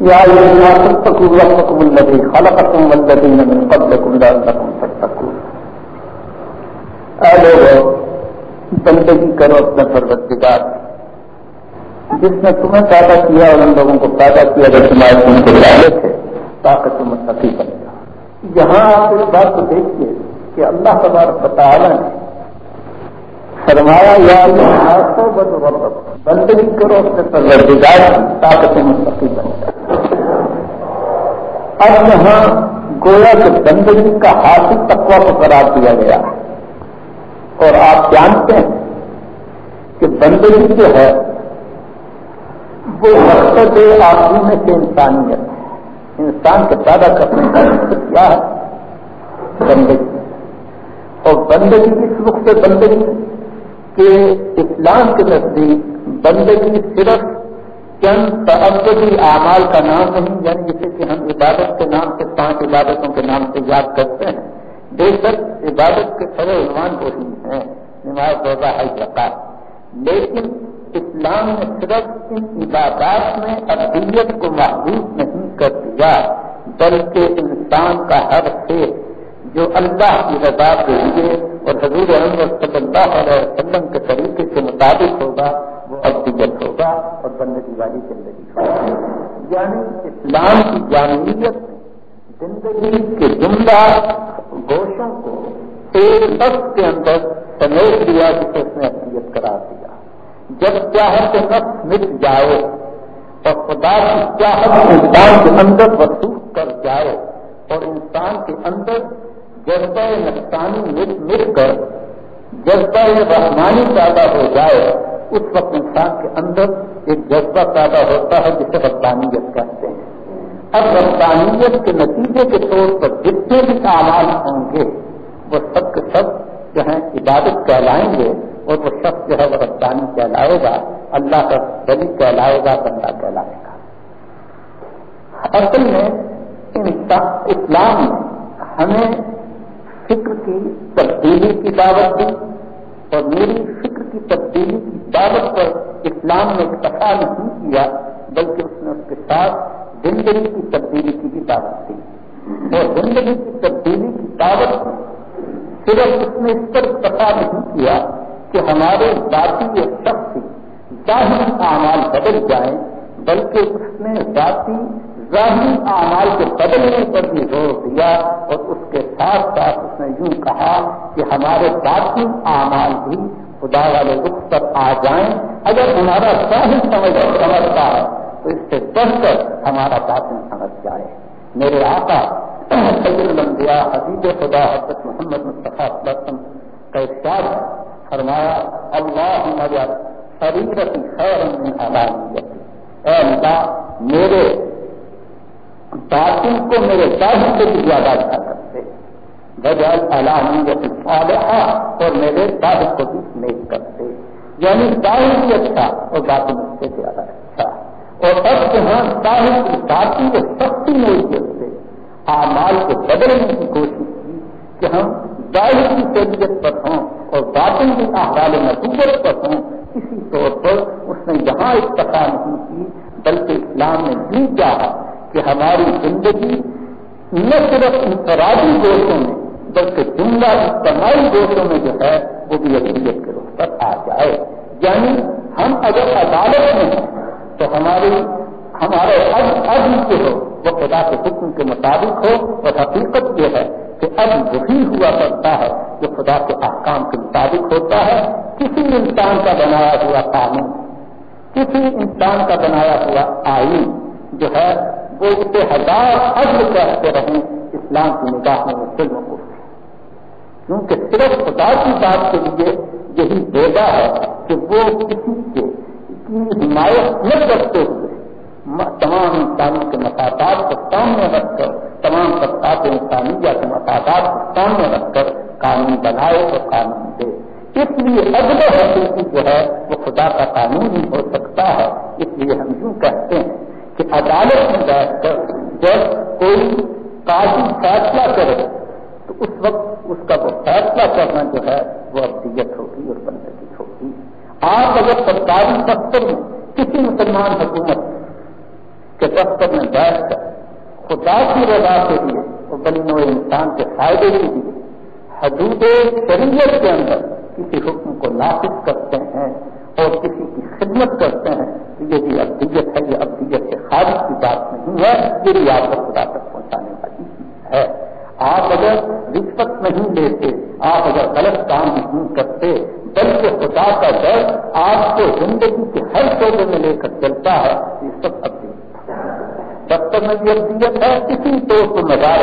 یا تتقوا من تتقون۔ اے بندگی کرو اپنے پروردگار جس نے تمہیں پیدا کیا اور ان لوگوں کو پیدا کیا جب تمہارے تم کو ڈالے تھے تاکہ تم متقی بنے جاؤ۔ یہاں آپ اس بات کو دیکھیے کہ اللہ تبارک تعالیٰ نے فرمایا، یا بندگی کرو اپنے پروردگار کی تاکہ تم بن جائے اب یہاں گویا کے بندگی کا حاصل تقوا کو قرار دیا گیا۔ اور آپ جانتے ہیں کہ بندگی جو ہے، وہ مقصد آدمی میں سے انسانیت ہے۔ انسان کے پیدا کرنے کا مقصد کیا ہے؟ بندگی۔ اور بندگی کس رخ سے بندگی؟ کہ اسلام کے نزدیک بندگی صرف چند تعبدی اعمال کا نام نہیں یعنی جسے کہ ہم عبادت کے نام سے پانچ عبادتوں کے نام سے یاد کرتے ہیں، بے شک عبادت کے سرے عنوان کو ہی ہیں، نماز روزہ حل رکھا لیکن اسلام نے صرف ان عبادات میں ابدیت کو محدود نہیں کر دیا، بلکہ انسان کا ہر سے جو اللہ کی رضا کے لیے اور حضور احمد صلی اللہ علیہ وسلم کے طریقے کے مطابق ہوگا، وہ ابدیت ہوگا اور بندگی والی زندگی ہوگا۔ یعنی اسلام کی جامعیت زندگی کے جملہ گوشوں کو ایک نفس کے اندر سمیٹ دیا، جسے اس نے ابدیت قرار دیا۔ جب چاہت نفس مٹ جائے اور خدا کی چاہت انسان کے اندر وسوخ کر جائے اور انسان کے اندر جذبہ نقصانی مل مل کر جذبہ رحمانی پیدا ہو جائے، اس وقت انسان کے اندر ایک جذبہ پیدا ہوتا ہے جسے رفتانیت کہتے ہیں۔ اب رفتانیت کے نتیجے کے طور پر جتنے بھی اعمال ہوں گے، وہ سب کے سب جو ہے عبادت کہلائیں گے اور وہ سب جو ہے وہ رفتانی کہلائے گا، اللہ کا دلی کہلائے گا، بندہ کہلائے گا۔ اصل میں اسلام ہمیں فکر کی تبدیلی کی دعوت دی اور میری فکر کی تبدیلی کی دعوت پر اسلام نے اکتفا نہیں کیا، بلکہ اس نے اس کے ساتھ زندگی کی تبدیلی کی بھی دعوت دی۔ اور زندگی کی تبدیلی کی دعوت صرف اس نے اس پر اکتفا نہیں کیا کہ ہمارے ذاتی یا شخص ظاہری اعمال بدل جائیں، بلکہ اس نے ذاتی ظاہری اعمال کے بدلنے پر بھی زور دیا اور اس کے ساتھ ساتھ اس نے یوں کہا کہ ہمارے باقی اعمال بھی خدا والے رخ پر آ جائیں۔ اگر ہمارا ظاہر سمجھ اور سمجھتا ہے تو اس سے بڑھ کر ہمارا باطن سمجھ جائے۔ میرے آقا، سید المبیا حبیب خدا، حضرت محمد مصطفیٰ وسلم کا ارشاد فرمایا اللہ ہمارا شریرت خیر من علانیت اے اللہ، میرے باطن کو میرے ظاہر سے بھی زیادہ اچھا کرتے بجائے علامت صالحہ اور میرے ظاہر کو بھی نیک کرتے۔ یعنی ظاہر بھی اچھا اور باطن اس سے زیادہ اچھا۔ اور اب جہاں ظاہر کی باطن کو سختی نہیں کرتے اعمال کو بدلنے کی کوشش کی کہ ہم ظاہر کی تربیت پر ہوں اور باطن کی احوال نصوبت پر ہوں۔ اسی طور پر اس نے یہاں اتفاق نہیں کی، بلکہ اسلام نے بھی چاہا کہ ہماری زندگی نہ صرف انفرادی گوشوں میں، بلکہ جملہ اجتماعی گوشوں میں جو ہے، وہ بھی اقلیت کے روپ پر آ جائے۔ یعنی ہم اگر عدالت میں ہیں، تو ہماری، ہمارے اب اب جو ہو، وہ خدا کے حکم کے مطابق ہو اور حقیقت یہ ہے کہ اب وہی ہوا کرتا ہے جو خدا کے احکام کے مطابق ہوتا ہے۔ کسی انسان کا بنایا ہوا قانون، کسی انسان کا بنایا ہوا آئین جو ہے وہ اسے ہزار عزل کہتے رہیں، اسلام کی نگاہ میں وہ فلم کو کیونکہ صرف خدا کی بات کے لیے یہی بیدا ہے کہ وہ کسی کے کی حمایت نہ کرتے ہوئے تمام انسانوں کے مفادات کو سامنے رکھ کر، تمام طبقات انسانیہ کے مفادات کو سامنے رکھ کر قانون بنائے اور قانون دے۔ اس لیے اگل حقیقی جو ہے، وہ خدا کا قانون ہی ہو سکتا ہے۔ اس لیے ہم یوں کہتے ہیں کہ عدالت میں بیٹھ کر جب کوئی قاضی فیصلہ کرے، تو اس وقت اس کا وہ فیصلہ کرنا جو ہے، وہ ابدیت ہوگی اور بندگی ہوگی۔ آپ اگر سرکاری دفتر میں کسی مسلمان حکومت کے دفتر میں بیٹھ کر خدا کی رضا کے لیے وہ بنی نو انسان کے فائدے کے لیے حدود شریعت کے اندر کسی حکم کو نافذ کرتے ہیں اور کسی کی خدمت کرتے ہیں یہ بھی ابدیت ہے، یہ ابدیت سے کی بات نہیں ہے یہ بھی آپ کو خدا تک پہنچانے والی ہے۔ آپ اگر رشوت نہیں لیتے، آپ اگر غلط کام نہیں کرتے، بلکہ خدا کا ڈر آپ کو زندگی کے ہر شعبے میں لے کر چلتا ہے، یہ سب ابدیت دفتر میں بھی ابدیت ہے، کسی دوست مزار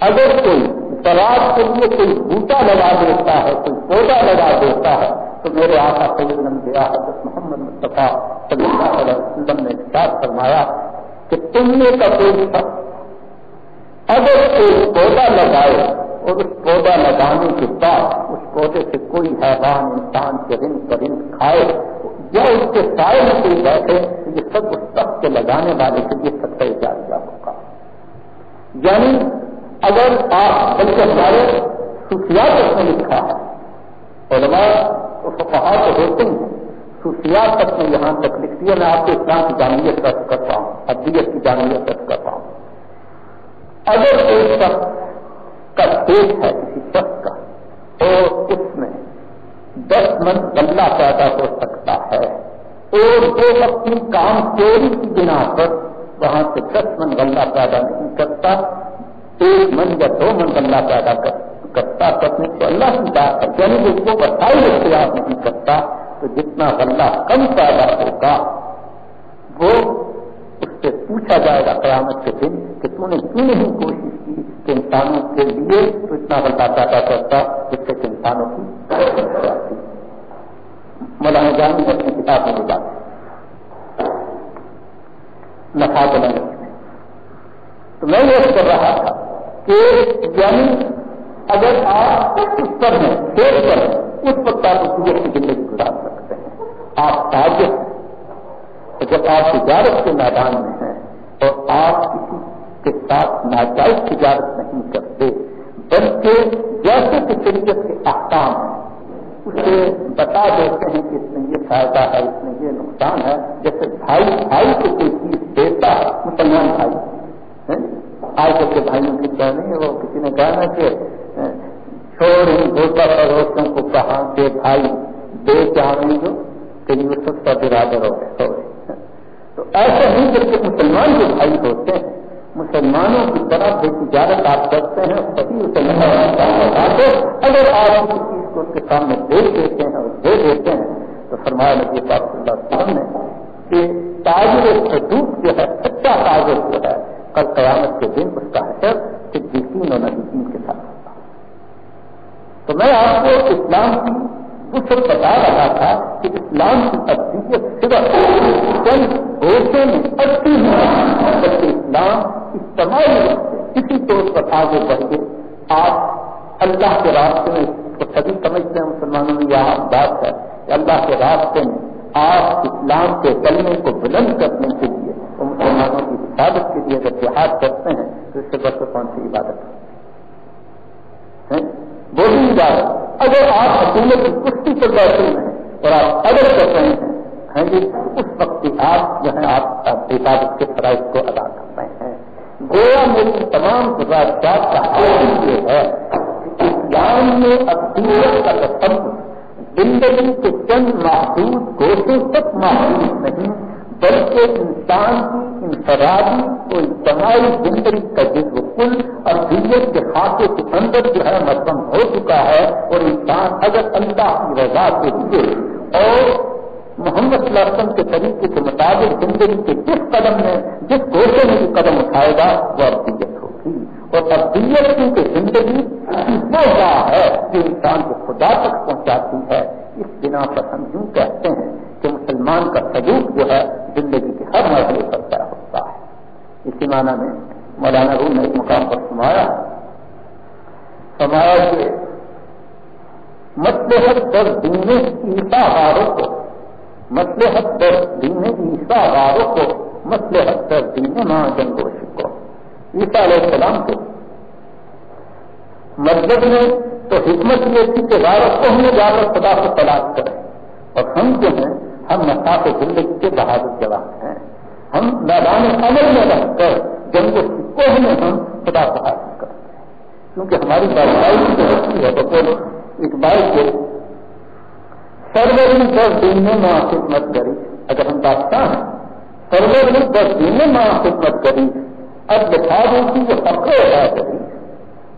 اگر کوئی تلاش کے لیے کوئی بوٹا لگا دیتا ہے، کوئی پودا لگا دیتا ہے تو میرے آقا سید دیا حضرت محمد مصطفیٰ صلی اللہ علیہ وسلم نے ارشاد فرمایا کہ تم نے کا کوئی شخص اگر کوئی پودا لگائے اور اس پودا لگانے کے بعد اس پودے سے کوئی حیوان انسان چرند پرند کھائے یا اس کے سائے میں کوئی بیٹھے یہ سب اس سب کے لگانے والے کے لیے سب کا جائزہ ہوگا۔ یعنی اگر آپ بلکہ ہمارے خصوصیات اس میں لکھا ہے، علماء تو کہا تو ہوتے ہیں۔ صوفیات تک میں یہاں تک لکھتی ہے میں آپ کو اسلام کی جامعت درج کرتا ہوں ابدیت کی جامعت درج کرتا ہوں۔ اگر کوئی شخص کا دیش ہے کسی شخص کا تو اس میں دس من گلہ پیدا ہو سکتا ہے، اور جو اپنی کام چوری کی بنا پر وہاں سے دس من گلہ پیدا نہیں کرتا، ایک من یا دو من گلہ پیدا کرتا کرتا کرنے کو اللہ کی بات ہے یعنی اس کو بتائی اختیار نہیں کرتا تو جتنا غلہ کم پیدا ہوگا، وہ اس سے پوچھا جائے گا قیامت کے دن کہ تم نے کیوں نہیں کوشش کی کہ انسانوں کے لیے تو اتنا غلہ پیدا کرتا جس سے کہ انسانوں کی مولانا جان نے اپنی کتاب میں بات نفا بنانے تو میں یہ کر رہا تھا کہ یعنی اگر آپ اس پر ہیں کھیل پر، اس وقت آپ کی زندگی گزار سکتے ہیں۔ آپ تاجر جب آپ تجارت کے میدان میں ہیں اور آپ کسی کے ساتھ ناجائز تجارت نہیں کرتے، بلکہ جیسے کہ شریعت کے احکام ہیں، اسے بتا دیتے ہیں کہ اس میں یہ فائدہ ہے، اس میں یہ نقصان ہے۔ جیسے بھائی بھائی کو کوئی چیز دیتا، مسلمان بھائی آج کے بھائیوں کی کہانی ہے وہ کسی نے کہا نا کہ چھوڑ دوسرا پڑوسوں کو کہا کہ بھائی دے چاہیں جو کہ یوسف کا برادر ہو گئے تو ایسا نہیں جب مسلمان جو بھائی ہوتے ہیں، مسلمانوں کی طرح جو تجارت آپ کرتے ہیں سبھی اگر آپ کسی چیز کو اس کے سامنے دے دیتے ہیں اور دے دیتے ہیں، تو فرمایا نبی صاحب صلی اللہ علیہ وسلم نے کہ تاجر حدود جو ہے، سچا تاجر جو ہے، کل قیامت کے دن اس کا حشر کہ جسین اور نبی کے تو میں آپ کو اسلام کی کچھ بتا رہا تھا کہ اسلام کی تصدیق صرف چند گوشے میں اچھی بلکہ اسلام اجتماعی کسی طور پر آگے بڑھ کے آپ اللہ کے راستے میں، تو سبھی سمجھتے ہیں مسلمانوں میں یہ بات ہے کہ اللہ کے راستے میں آپ اسلام کے کلمے کو بلند کرنے کے لیے مسلمانوں کی حفاظت کے لیے اگر جہاد کرتے ہیں، تو اس سے بڑھ کر کون سی عبادت ہے؟ وہی بات اگر آپ حکومت کی کشتی پر بیٹھے ہیں اور آپ اگر کر رہے ہیں ہیں جی اس وقت آپ جو ہے، آپ حفاظت کے فرائض کو ادا کر رہے ہیں۔ گویا میری تمام گزارشات کا حال یہ ہے کہ اسلام میں اقلیت کا تصور زندگی کے چند محدود گوشوں تک محدود نہیں، بلکہ انسان کی انفرادی اور اجتماعی زندگی کا جذب کل اور دیت کے خاصے کے اندر جو ہے مدم ہو چکا ہے اور انسان اگر اللہ کی رضا کے لیے اور محمد صلی اللہ علیہ وسلم کے طریقے کے مطابق زندگی کے جس قدم میں، جس گوشے میں بھی قدم اٹھائے گا، وہ ابدیت ہوگی۔ اور ابدیت کی زندگی وہ راہ ہے جو انسان کو خدا تک پہنچاتی ہے، اس بنا پر ہم یوں کہتے ہیں کہ مسلمان کا سلوک جو ہے زندگی کے ہر مرحلے پر طے ہوتا ہے اسی معنی میں مولانا روم نے ایک مقام پر سمایا سمایا کہ مسلحت در دین عیسا غاروں کو مسلحت در دین عیسا غاروں کو مسلحت در دین ماں جنگوش کو عیسا علیہ السلام کو مذہب میں تو حکمت یہ تھی کہ غارت کو ہمیں جا کر خدا کو تلاش کریں، اور ہم جو ہیں، ہم مساف زندگی کے بہادر جوان ہیں۔ ہم میدان عمل میں رہ کر جنگ و سکوں میں ہم خدا کو حاصل کرتے ہیں۔ کیونکہ ہماری بادشاہی جو ہوتی ہے، بطور اقبال کو سرور دس دن میں ماں خدمت کری۔ اگر ہم بادشاہ ہیں سرور دس دن میں ماں خدمت کری، اب بتا دوں کی وہ سب ادا کری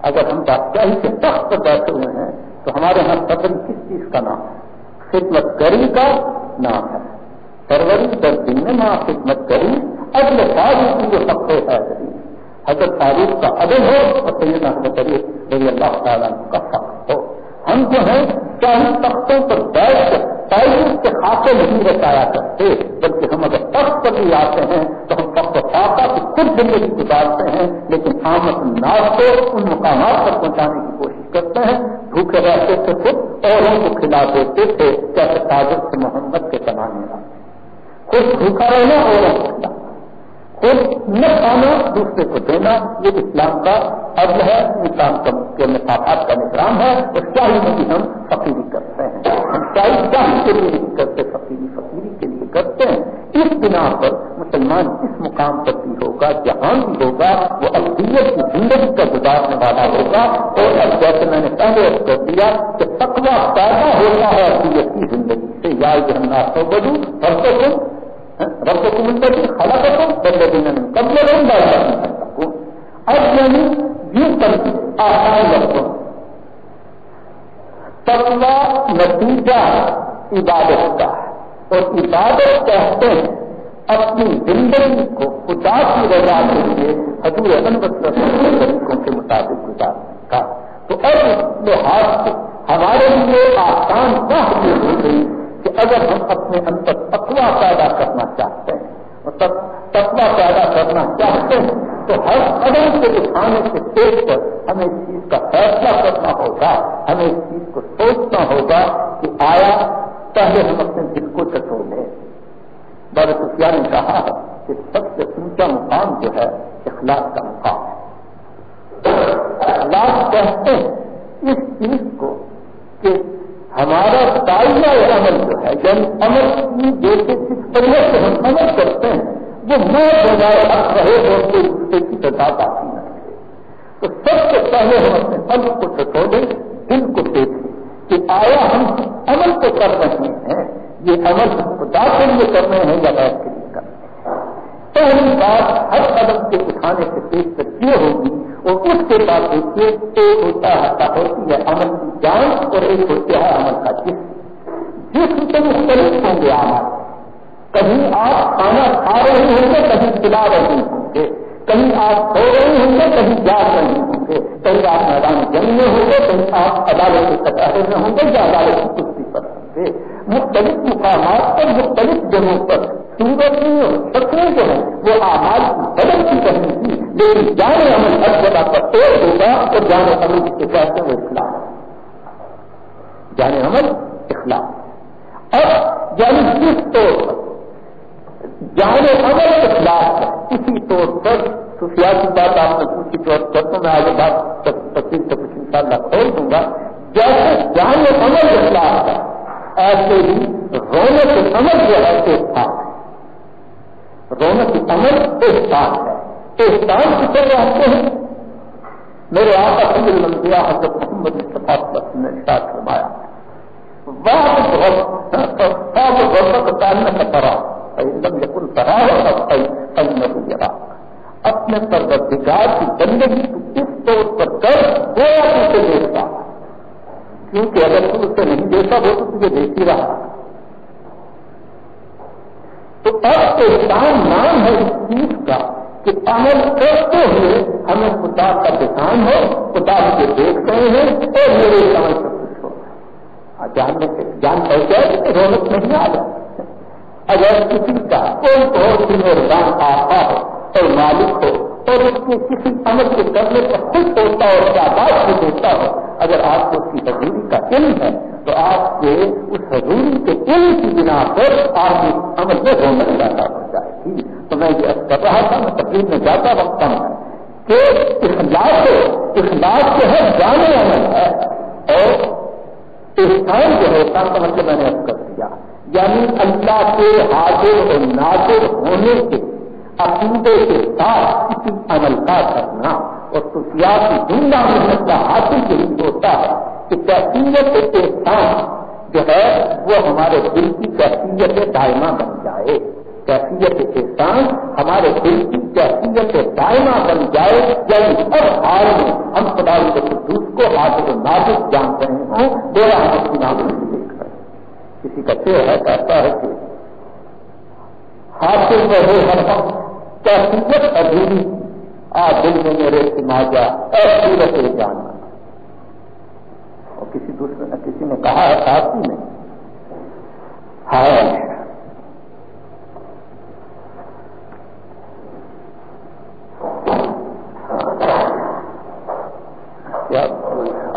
اگر ہم بادشاہی کے تخت پر بیٹھے ہوئے ہیں، تو ہمارے یہاں سبر کس چیز کا نام ہے؟ خدمت کری کا نام ہے۔ فروری دس دن میں ماں خدمت کری اب ساری کی وہ سب سے کری حضرت تعریف کا ادب ہو اور سیدنا حضرت علی رضی اللہ تعالیٰ کا فخر ہو۔ ہم جو ہیں چاہے تختوں پر بیٹھ کر تعلیم کے خاصے نہیں رچایا کرتے؟ بلکہ ہم اگر تخت پر بھی آتے ہیں، تو ہم تخت خاصہ کی خود زندگی گزارتے ہیں، لیکن آمد ناز کو ان مقامات پر پہنچانے کی کوشش کرتے ہیں۔ بھوکے رہتے تھے خود اوروں کو کھلا دیتے تھے، جیسے تاجر سے محمد کے زمانے میں۔ خود بھوکا رہنا اوروں کو خود نہ کھانا، دوسرے کو دینا، یہ اسلام کا عرض ہے، اسلام کے مسافات کا نظام ہے، اور چاہیے میں بھی ہم فقیری کرتے ہیں؟ ہم چاہیے چاہیے کے لیے نہیں کرتے؟ فقیری فقیری کے لیے کرتے ہیں۔ اس بنا پر مسلمان اس مقام پر بھی ہوگا، جہاں بھی ہوگا، وہ اقلیت کی زندگی کا گزارنے والا ہوگا۔ اور اب جیسے میں نے پہلے کر دیا کہ تقوا پیدا ہوتا ہے اقلیت کی زندگی سے۔ یا یہ ہم نہ بدو ہر تو رب کو ملتا ہے خلا کرتا ہوں پہلے دن میں کب میں رہوں گا اب یعنی یوں کر آسان رکھتا تقوا نتیجہ عبادت کا اور عبادت کہتے ہیں اپنی زندگی کو خدا کی رضا کے لیے حضور احمد طریقوں کے مطابق گزارنے کا۔ تو اب اس لحاظ سے ہمارے لیے آسان کا یہ ہو گئی کہ اگر ہم اپنے اندر تقوا پیدا کرنا چاہتے ہیں مطلب تقوا پیدا کرنا چاہتے ہیں، تو ہر قدم کے اٹھانے سے دیکھ کر ہمیں اس چیز کا فیصلہ کرنا ہوگا، ہمیں اس چیز کو سوچنا ہوگا کہ آیا پہلے ہم اپنے دل کو چٹو لیں۔ بڑے سفیا نے کہا ہے کہ سب سے اونچا مقام جو ہے اخلاق کا مقام ہے۔ اخلاق کہتے ہیں اس چیز کو کہ ہمارا دائیا عمل جو ہے یعنی عمل کی جیسے کس طرح سے ہم عمل کرتے ہیں، وہ میں بجائے حق رہے اور کوئی دوسرے کی سزا باقی نہ رہے تو سب سے پہلے ہم اپنے عمل کو ٹٹولیں دل کو دیکھیں کہ آیا ہم عمل کو کر رہے ہیں، یہ عمل خدا کے لیے کر رہے ہیں یا غیر کے لیے؟ پہلی بات ہر قدم کے اٹھانے سے پیش کر یہ ہوگی اور اس کے بعد دیکھیے، ایک ہوتا ہے ہوتی ہے عمل کی جان اور ایک ہوتا ہے عمل کا جسم۔ جسم سے مختلف ہوں گے عمل کہیں آپ کھانا کھا رہے ہوں گے کہیں کھلا رہے ہوں گے۔ کہیں آپ سو رہے ہوں گے، کہیں جا رہے ہوں گے۔ کہیں آپ میدان جنگ میں ہوں گے، کہیں آپ عدالت کے کٹارے میں ہوں گے یا عدالت کی کشتی پر ہوں گے۔ مختلف مقامات پر، مختلف جگہوں پر سورج اور سکوں جو ہے، وہ آواز کی بدل کی کرنی تھی لیکن جانے عمل ہر جگہ پر ایک ہوگا اور جانے عمل کے کہتے وہ اخلاق جانے عمل اخلاق اب یعنی جس طور پر؟ جانے عمل اخلاق ہے اسی طور پر سفیا کی بات آپ نے پوچھی تو کرتا میں آگے بات تقریب سے کچھ ان شاء اللہ کھول دوں گا۔ جیسے جانے عمل اخلاق ہے ایسے ہی رونق عمل جو ہے، ایک تھا رونق عمل احسان ہے۔ احسان کتنے رہتے ہیں۔ میرے آقا کا المنزیا حضرت محمد صفاف نے ساتھ فرمایا وقت وقت کا تعلق کرا اپنے پروردگار کی زندگی کو کس طور پر کر، گویا اسے دیکھتا۔ کیونکہ اگر تم اسے نہیں دیکھا وہ تو تجھے دیکھ ہی رہا۔ تو اب احسان نام ہے اس چیز کا کہ عمل کرتے ہوئے ہمیں خدا کا دکان ہو خدا مجھے دیکھ رہے ہیں اور میرے عمل سب کچھ ہو۔ جان جان پہ جائے تو رونق نہیں آ جائے اگر کسی کا کوئی بہت ہی مہربان آتا ہو اور مالک ہو اور اس کے کسی عمل کے کرنے پر خوش ہوتا ہو اور آباد بھی دیتا ہو اگر آپ کو اس کی حضوری کا علم ہے تو آپ کے اس حضوری کے علم کی بنا پر آپ کی عمل میں رونق زیادہ ہو جائے گی۔ تو میں یہ کر رہا تھا، میں تقریب میں جاتا وقت ہوں کہ اخلاق اخلاق جو ہے جانے عمل ہے اور احسان جو ہے کا مطلب میں نے اب کر دیا یعنی اللہ کے حاضر اور ناظر ہونے کے عقیدے کے ساتھ کسی عمل کا کرنا اور سیاسی دنیا محنت کا حاصل یہی ہوتا ہے کہ کیفیت احسان جو ہے وہ ہمارے دل کی کیفیت دائمہ بن جائے۔ کیفیت احسان ہمارے دل کی کیفیت دائمہ بن جائے۔ یعنی ہر حال میں ہم خدا کے دوست کو حاصل نازک جان رہے ہوں۔ میرا ہم کسی کا شیر ہے کہتا ہے کہ حاصل رہے ہر وقت کیفیت ادھوری۔ آ دل میں میرے سماجا اور سورت جاننا اور کسی دوسرے نے، کسی نے کہا ہے ساتھی نے ہائے کیا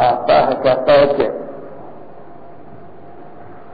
آتا ہے کہتا ہے کہ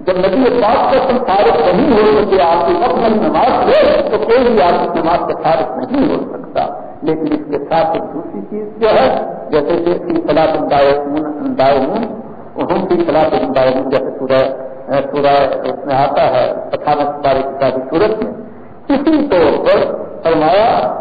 جب نبی پاک کا تم فارغ نہیں ہو سکے، آپ کی اپنی نماز ہے تو کوئی بھی آپ کی نماز کا فارغ نہیں ہو سکتا۔ لیکن اس کے ساتھ ایک دوسری چیز جو ہے، جیسے کہ فی فلاح دائمون ہم فی فلاح دائمون جیسے سورہ سورہ اس میں آتا ہے اٹھانہ ستارے کی صورت میں۔ اسی طور پر فرمایا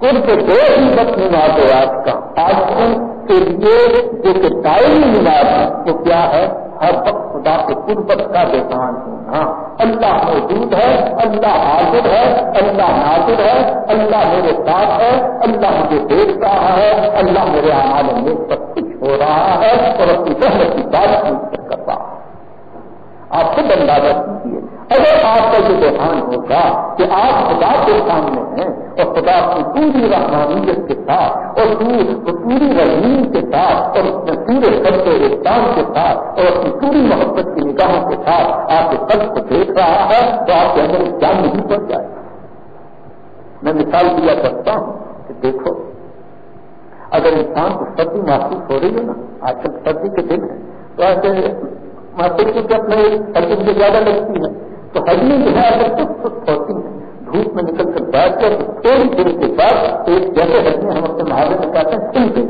کل کے دو ہی وقت نماز آج کا آج کے لیے جو کہ دائمی نماز ہے وہ کیا ہے؟ ہر وقت خدا کے قربت کا بیان ہونا ہاں، اللہ موجود ہے، اللہ حاضر ہے، اللہ ناظر ہے، اللہ میرے ساتھ ہے، اللہ مجھے دیکھ رہا ہے، اللہ میرے آمال میں سب کچھ ہو رہا ہے اور اپنی رحمت کی بات کر رہا ہے۔ آپ خود اندازہ کیجیے اگر آپ کا یہ دھیان ہوگا کہ آپ خدا کے سامنے ہیں اور خدا کی پوری رحمانیت کے ساتھ اور پوری رحیم کے ساتھ اور اپنے پورے سب احسان کے ساتھ اور اپنی پوری محبت کی نگاہوں کے ساتھ آپ کے قد کو دیکھ رہا ہے، تو آپ کے اندر جان نہیں پڑ جائے گا؟ میں مثال دیا کرتا ہوں کہ دیکھو، اگر انسان کو سردی محسوس ہو رہی ہے نا، آج کل سردی کے دن ہے، تو ایسے محسوس کیونکہ اپنے سردی سے زیادہ لگتی ہے۔ تو ہڈی جو ہے اگر کچھ سست ہوتی ہے دھوپ میں نکل کر بیٹھ کر تھوڑی دیر کے بعد ایک جیسے ہڈیاں ہم اپنے محاورے میں کہتے ہیں کھل گئی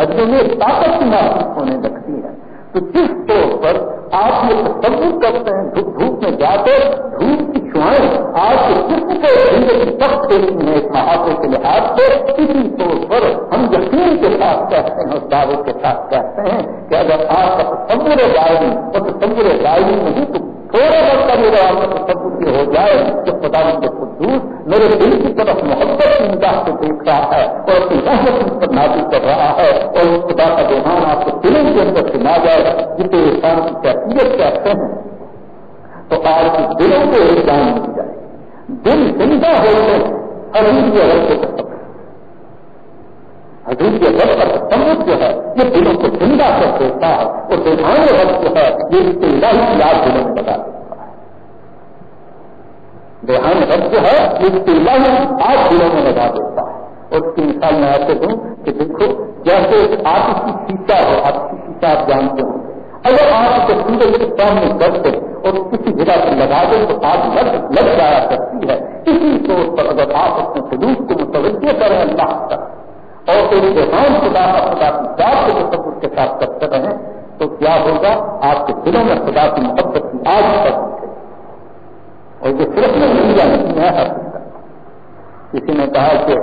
ہڈیوں میں طاقت کی محسوس ہونے لگتی ہے۔ تو جس طور پر آپ یہ تصور کرتے ہیں، دھوپ دھوپ میں جا کر دھوپ کی چھوائیں آپ کے جسم کو زندگی سخت دیتی ہیں اس محاورے کے لحاظ سے اسی طور پر ہم یقین کے ساتھ کہتے ہیں اس دعوے کے ساتھ کہتے ہیں کہ اگر آپ کا تصور دائری اور تصور دائری نہیں تو تھوڑا وقت کا میرا آپ کا تصور یہ ہو جائے کہ خدا کے قدوس میرے دل کی طرف محبت کی نگاہ سے دیکھ رہا ہے اور اپنی رحمت اس پر نازل کر رہا ہے اور اس خدا کا دھیان آپ کے دلوں کے اندر سے نہ جائے جسے انسان کی کیفیت کہتے ہیں، تو آج کی دلوں کو ایک جان مل جائے۔ دل زندہ ہوتے ہیں ابھی یہ رب کو سب حضور کے رب کا تصور جو ہے، یہ دلوں کو زندہ کر دیتا ہے اور دیکھانے رب جو ہے، یہ اس کے الہی کی یاد دلوں میں بتا دیتا ہے۔ دیہان رب جو ہے، یہ اس کے الہی آج دلوں میں لگا دیتا ہے۔ اور اس کی مثال میں آپ ایسے دوں کہ دیکھو، جیسے آپ اس کی سیتا ہو، آپ کی سیتا آپ جانتے ہوں اگر آپ اسے پورے کے سامنے کرتے اور کسی جگہ سے لگا دیں تو آگ لگ لگ جایا کرتی ہے۔ اسی طور پر اگر آپ اپنے سلوک کو متوجہ کریں اللہ تک اور کوئی جہان خدا کا خدا کی ذات کے تصور کے ساتھ کرتے رہیں تو کیا ہوگا؟ آپ کے دلوں میں خدا کی محبت کی آگ کر سکے اور یہ صرف میں نہیں جانے کی میں حاصل کسی نے کہا کہ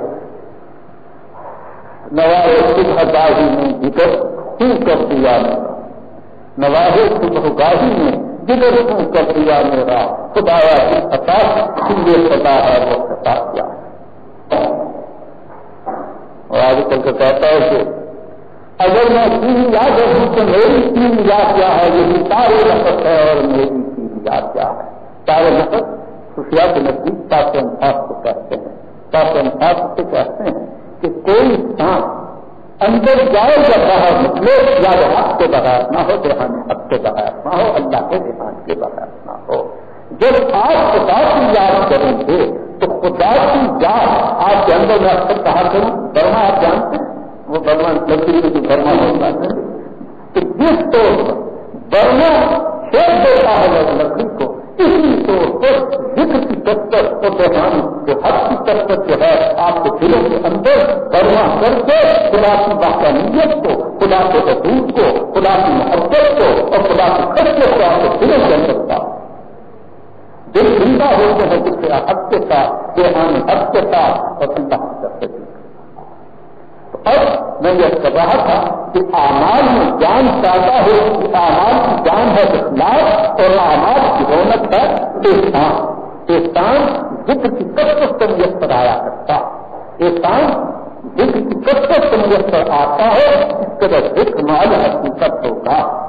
نوائے صبح گاہی میں ذکر کیوں کر دیا میرا۔ نواز صبح گاہی میں جگر کیوں کر دیا میرا۔ خدایا کی خطا یہ خطا ہے، وہ خطا کیا۔ اور آگے چل کے کہتا ہے کہ اگر میں تین یاد رکھوں تو میری تین یاد کیا ہے؟ یہی سارے نفت ہے اور میری تین یاد کیا ہے؟ سارے نفت خفیہ کے نزدیک تاپ انفاق کو کہتے ہیں۔ تاپ انفاق سے کہتے ہیں کہ کوئی سانس اندر جائے یا باہر نکلے یا وہ حق کے بغیر نہ ہو دیہان حق کے بغیر نہ ہو، اللہ کے دیہان کے بغیر نہ ہو۔ جب آپ خدا کی یاد کریں گے، تو خدا کی جات آپ کے اندر میں اکثر کہا کروں برما آپ جانتے ہیں؟ وہ برما لکڑی میں جو برما ہوتا ہے۔ تو جس طور پر برما چھوڑ دیتا ہے لکڑی کو اسی طور پر ذکر کی دستک اور دہان جو حق کی دستک جو ہے، آپ کے دلوں کے اندر برما کر کے خدا کی باقاعدیت کو، خدا کے حدود کو، خدا کی محبت کو اور خدا کی خرچے کو آپ کے دلوں کے اندر کا دل زندہ ہوتے ہیں جس سے حق کے ساتھ دیہان حق کے ساتھ اور اللہ کرتے تھے تو اب میں یہ کر رہا تھا کہ آماد میں جان پیدا ہو کہ آماد کی جان ہے اخلاق اور آماد کی رونق ہے احسان۔ احسان ذکر کی کثرت سے میسر آیا کرتا۔ احسان ذکر کی کثرت سے میسر آتا ہے، اس طرح ذکر مال حقیقت ہوگا۔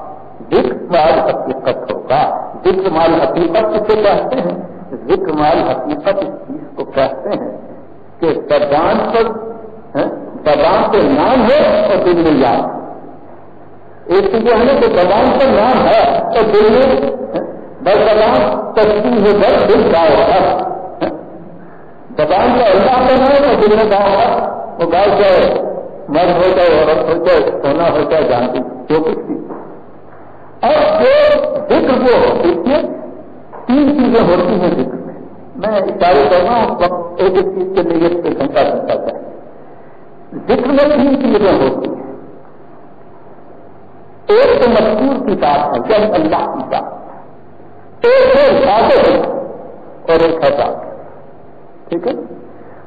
ذکر مال حقیقت ہوگا۔ ذکر مال حقیقت کسے کہتے ہیں؟ ذکر مال حقیقت اس چیز کو کہتے ہیں کہ زبان پر ہاں، زبان پہ نام ہے اور دل میں یاد۔ ایک چیز یہ ہے کہ زبان پر نام ہے اور دل میں ہاں، بس زبان تشکیل ہے بس دل گاؤ ہے۔ زبان کا اللہ کا نام اور دل میں گاؤں ہے۔ وہ گاؤں چاہے، مرد ہو جائے عورت ہو جائے سونا ہو جائے جانتی، جو کچھ بھی۔ اور جو ذکر وہ اس میں تین چیزیں ہوتی ہیں ذکر میں۔ میں اشارے کر رہا ہوں ایک ایک چیز کے لیے گھنٹہ گھنٹہ چاہیے ذکر میں تین چیزیں ہوتی ہیں۔ ایک تو مشہور کتاب ہے جب اللہ کی بات۔ ایک ہے ہے اور ایک ہے ٹھیک ہے؟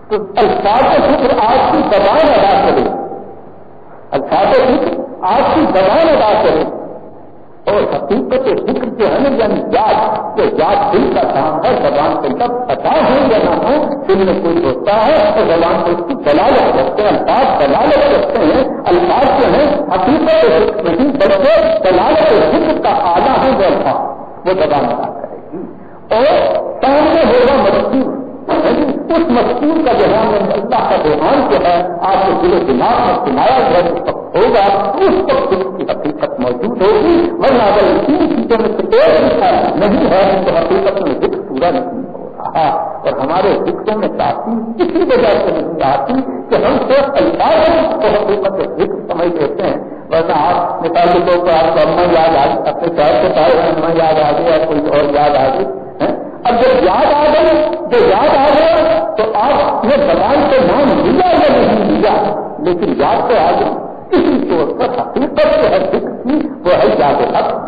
تو الفاظ فکر آج کی زبان ادا کرے۔ الفاظ فکر آج کی زبان ادا کرے۔ اور حقیقت ذکر جو ہے نا یعنی یاد، کہ یاد دل کا کام ہے، زبان سے سب پتا ہو یا نہ ہو، دل میں کوئی ہوتا ہے، تو زبان کو اس کی دلالت کرتے ہیں، الفاظ دلالت کرتے ہیں، الفاظ جو ہیں، حقیقت فکر نہیں، بلکہ دلالت ذکر کا آلہ ہے، وہ الفاظ، وہ زبان ادا کرے گی۔ اور سامنے ہوگا مجبور یعنی اس مشکور کا جہاں میں اللہ کا روحان جو ہے، آپ کے دل و دماغ میں سنایا گیا، جس وقت ہوگا، اس وقت اس کی حقیقت موجود ہوگی۔ ورنہ اگر تین چیزوں میں سے ایک نہیں ہے، تو حقیقت میں ذکر پورا نہیں ہو رہا۔ اور ہمارے ذکروں میں تاثیر کسی وجہ سے نہیں آتی کہ ہم صرف الفاظ کو حقیقت ذکر سمجھ لیتے ہیں۔ ورنہ آپ مثال کے طور پر آپ کو اما یاد آ اپنے شہر کے پاس اما یاد آ گئی یا کوئی اور یاد آ گئی اب جب یاد آ گئی جو یاد آ گیا، تو آپ نے زبان کے نام لیا یا نہیں لیا؟ لیکن یاد تو آ گئی۔ کسی طور پر حقیقت جو ہے دکھ کی، وہ ہے یاد حق